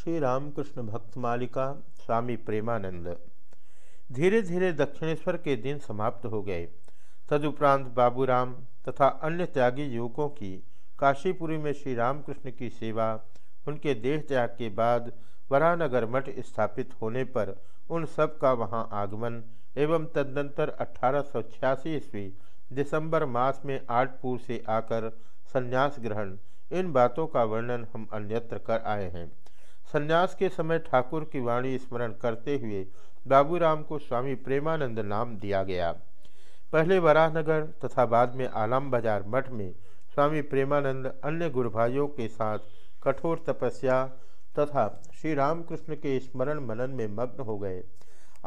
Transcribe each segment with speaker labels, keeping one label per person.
Speaker 1: श्री रामकृष्ण भक्त मालिका स्वामी प्रेमानंद। धीरे धीरे दक्षिणेश्वर के दिन समाप्त हो गए। तदुपरांत बाबूराम तथा अन्य त्यागी युवकों की काशीपुरी में श्री रामकृष्ण की सेवा, उनके देह त्याग के बाद वरानगर मठ स्थापित होने पर उन सब का वहाँ आगमन एवं तदनंतर अठारह ईस्वी दिसंबर मास में आठपुर से आकर संन्यास ग्रहण, इन बातों का वर्णन हम अन्यत्र कर आए हैं। संन्यास के समय ठाकुर की वाणी स्मरण करते हुए बाबूराम को स्वामी प्रेमानंद नाम दिया गया। पहले वराहनगर तथा बाद में आलम बाज़ार मठ में स्वामी प्रेमानंद अन्य गुरु भाइयों के साथ कठोर तपस्या तथा श्री रामकृष्ण के स्मरण मनन में मग्न हो गए।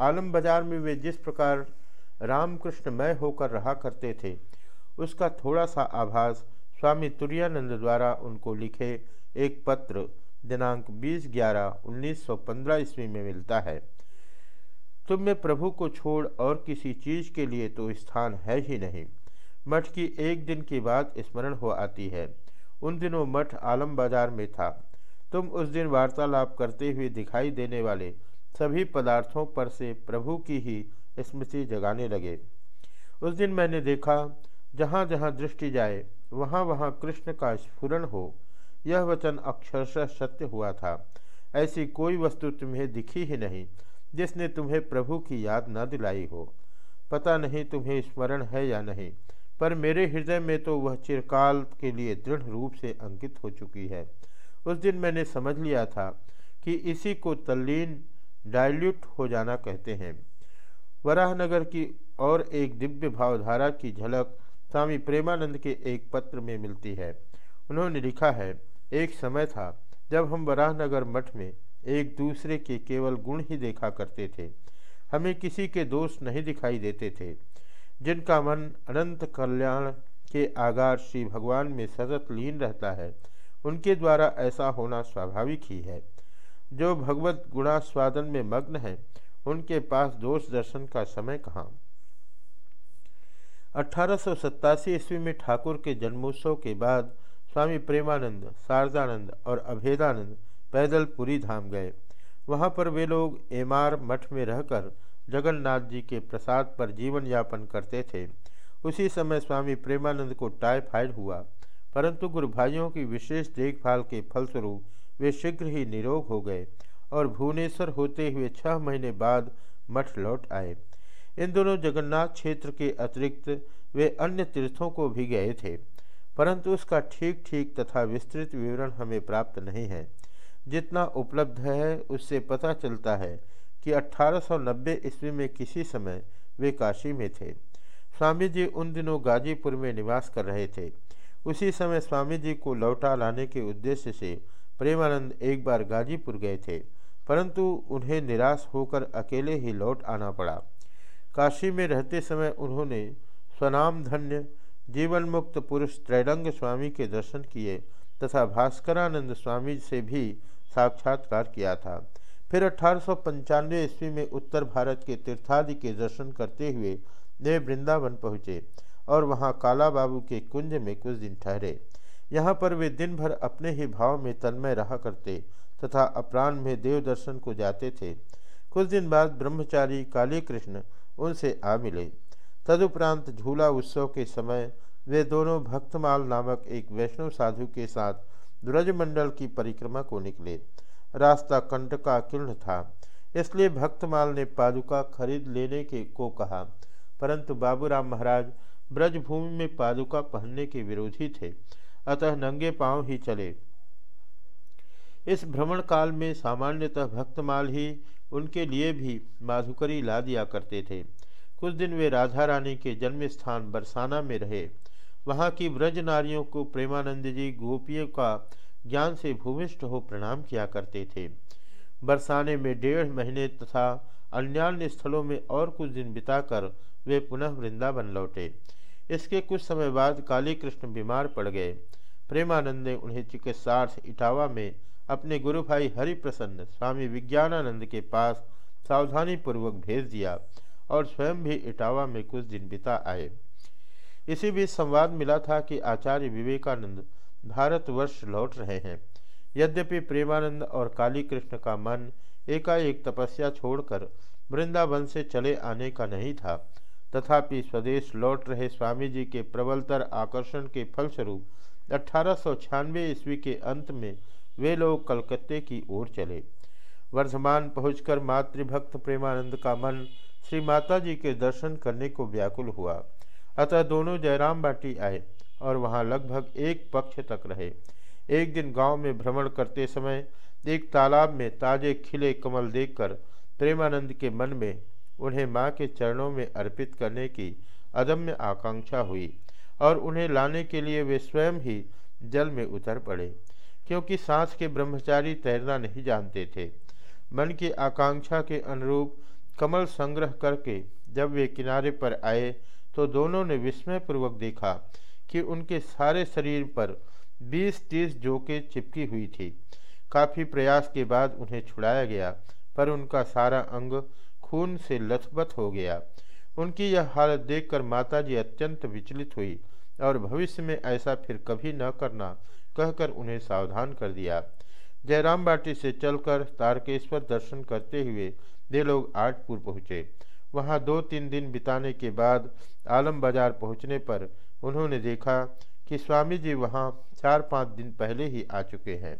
Speaker 1: आलम बाज़ार में वे जिस प्रकार रामकृष्णमय होकर रहा करते थे, उसका थोड़ा सा आभास स्वामी तुरानंद द्वारा उनको लिखे एक पत्र दिनांक 20 ग्यारह 1915 ईस्वी में मिलता है। तुम में प्रभु को छोड़ और किसी चीज़ के लिए तो स्थान है ही नहीं। मठ की एक दिन की बात स्मरण हो आती है। उन दिनों मठ आलम बाज़ार में था। तुम उस दिन वार्तालाप करते हुए दिखाई देने वाले सभी पदार्थों पर से प्रभु की ही स्मृति जगाने लगे। उस दिन मैंने देखा, जहाँ जहाँ दृष्टि जाए, वहाँ वहाँ कृष्ण का स्फुरन हो। यह वचन अक्षरशः सत्य हुआ था। ऐसी कोई वस्तु तुम्हें दिखी ही नहीं, जिसने तुम्हें प्रभु की याद न दिलाई हो। पता नहीं तुम्हें स्मरण है या नहीं, पर मेरे हृदय में तो वह चिरकाल के लिए दृढ़ रूप से अंकित हो चुकी है। उस दिन मैंने समझ लिया था कि इसी को तल्लीन डायल्यूट हो जाना कहते हैं। वराहनगर की और एक दिव्य भावधारा की झलक स्वामी प्रेमानंद के एक पत्र में मिलती है। उन्होंने लिखा है एक समय था जब हम वराहनगर मठ में एक दूसरे के केवल गुण ही देखा करते थे। हमें किसी के दोष नहीं दिखाई देते थे। जिनका मन अनंत कल्याण के आगार श्री भगवान में सतत लीन रहता है, उनके द्वारा ऐसा होना स्वाभाविक ही है। जो भगवत गुणास्वादन में मग्न है, उनके पास दोष दर्शन का समय कहाँ? अठारह ईस्वी में ठाकुर के जन्मोत्सव के बाद स्वामी प्रेमानंद, शारदानंद और अभेदानंद पैदल पुरी धाम गए। वहाँ पर वे लोग एमार मठ में रहकर जगन्नाथ जी के प्रसाद पर जीवन यापन करते थे। उसी समय स्वामी प्रेमानंद को टाइफाइड हुआ, परंतु गुरु भाइयों की विशेष देखभाल के फलस्वरूप वे शीघ्र ही निरोग हो गए और भुवनेश्वर होते हुए छह महीने बाद मठ लौट आए। इन दोनों जगन्नाथ क्षेत्र के अतिरिक्त वे अन्य तीर्थों को भी गए थे। परंतु उसका ठीक ठीक तथा विस्तृत विवरण हमें प्राप्त नहीं है। जितना उपलब्ध है, उससे पता चलता है कि 1890 ईस्वी में किसी समय वे काशी में थे। स्वामी जी उन दिनों गाजीपुर में निवास कर रहे थे। उसी समय स्वामी जी को लौटा लाने के उद्देश्य से प्रेमानंद एक बार गाजीपुर गए थे, परंतु उन्हें निराश होकर अकेले ही लौट आना पड़ा। काशी में रहते समय उन्होंने स्वनाम धन्य जीवन मुक्त पुरुष त्रैलंग स्वामी के दर्शन किए तथा भास्करानंद स्वामी से भी साक्षात्कार किया था। फिर अठारह सौ पंचानवे ईस्वी में उत्तर भारत के तीर्थादि के दर्शन करते हुए वे वृंदावन पहुँचे और वहाँ काला बाबू के कुंज में कुछ दिन ठहरे। यहाँ पर वे दिन भर अपने ही भाव में तन्मय रहा करते तथा अपराह्न में देव दर्शन को जाते थे। कुछ दिन बाद ब्रह्मचारी काली कृष्ण उनसे आ मिले। तदुपरांत झूला उत्सव के समय वे दोनों भक्तमाल नामक एक वैष्णव साधु के साथ ब्रजमंडल की परिक्रमा को निकले। रास्ता कंटका किर्ण था, इसलिए भक्तमाल ने पादुका खरीद लेने के को कहा, परंतु बाबूराम महाराज ब्रजभूमि में पादुका पहनने के विरोधी थे, अतः नंगे पाँव ही चले। इस भ्रमण काल में सामान्यतः भक्तमाल ही उनके लिए भी माधुकरी ला दिया करते थे। कुछ दिन वे राधा रानी के जन्म स्थान बरसाना में रहे। वहाँ की ब्रज नारियों को प्रेमानंद जी गोपियों का ज्ञान से भूमिष्ठ हो प्रणाम किया करते थे। बरसाने में डेढ़ महीने तथा अन्यान्य स्थलों में और कुछ दिन बिताकर वे पुनः वृंदावन लौटे। इसके कुछ समय बाद काली कृष्ण बीमार पड़ गए। प्रेमानंद ने उन्हें चिकित्सार्थ इटावा में अपने गुरु भाई हरिप्रसन्न, स्वामी विज्ञानानंद के पास सावधानी पूर्वक भेज दिया। और स्वयं भी इटावा में कुछ दिन बिता आए। इसी बीच संवाद मिला था कि आचार्य विवेकानंद भारतवर्ष लौट रहे हैं। यद्यपि प्रेमानंद और काली कृष्ण का मन एकाएक तपस्या छोड़कर वृंदावन से चले आने का नहीं था, तथापि स्वदेश लौट रहे स्वामी जी के प्रबलतर आकर्षण के फलस्वरूप अठारह सौ छियानवे ईस्वी के अंत में वे लोग कलकत्ते की ओर चले। वर्धमान पहुंचकर मातृभक्त प्रेमानंद का मन श्री माता जी के दर्शन करने को व्याकुल हुआ। अतः दोनों जयराम बाटी आए और वहाँ लगभग एक पक्ष तक रहे। एक दिन गाँव में भ्रमण करते समय एक तालाब में ताजे खिले कमल देखकर प्रेमानंद के मन में उन्हें माँ के चरणों में अर्पित करने की अदम्य आकांक्षा हुई और उन्हें लाने के लिए वे स्वयं ही जल में उतर पड़े, क्योंकि सांस के ब्रह्मचारी तैरना नहीं जानते थे। मन की आकांक्षा के अनुरूप कमल संग्रह करके जब वे किनारे पर आए तो दोनों ने विस्मयपूर्वक देखा कि उनके सारे शरीर पर बीस तीस जोके चिपकी हुई थी। काफ़ी प्रयास के बाद उन्हें छुड़ाया गया, पर उनका सारा अंग खून से लथबथ हो गया। उनकी यह हालत देखकर माताजी अत्यंत विचलित हुई और भविष्य में ऐसा फिर कभी न करना कहकर उन्हें सावधान कर दिया। जयराम बाटी से चलकर तारकेश्वर दर्शन करते हुए वे लोग आठपुर पहुँचे। वहाँ दो तीन दिन बिताने के बाद आलम बाज़ार पहुँचने पर उन्होंने देखा कि स्वामी जी वहाँ चार पाँच दिन पहले ही आ चुके हैं।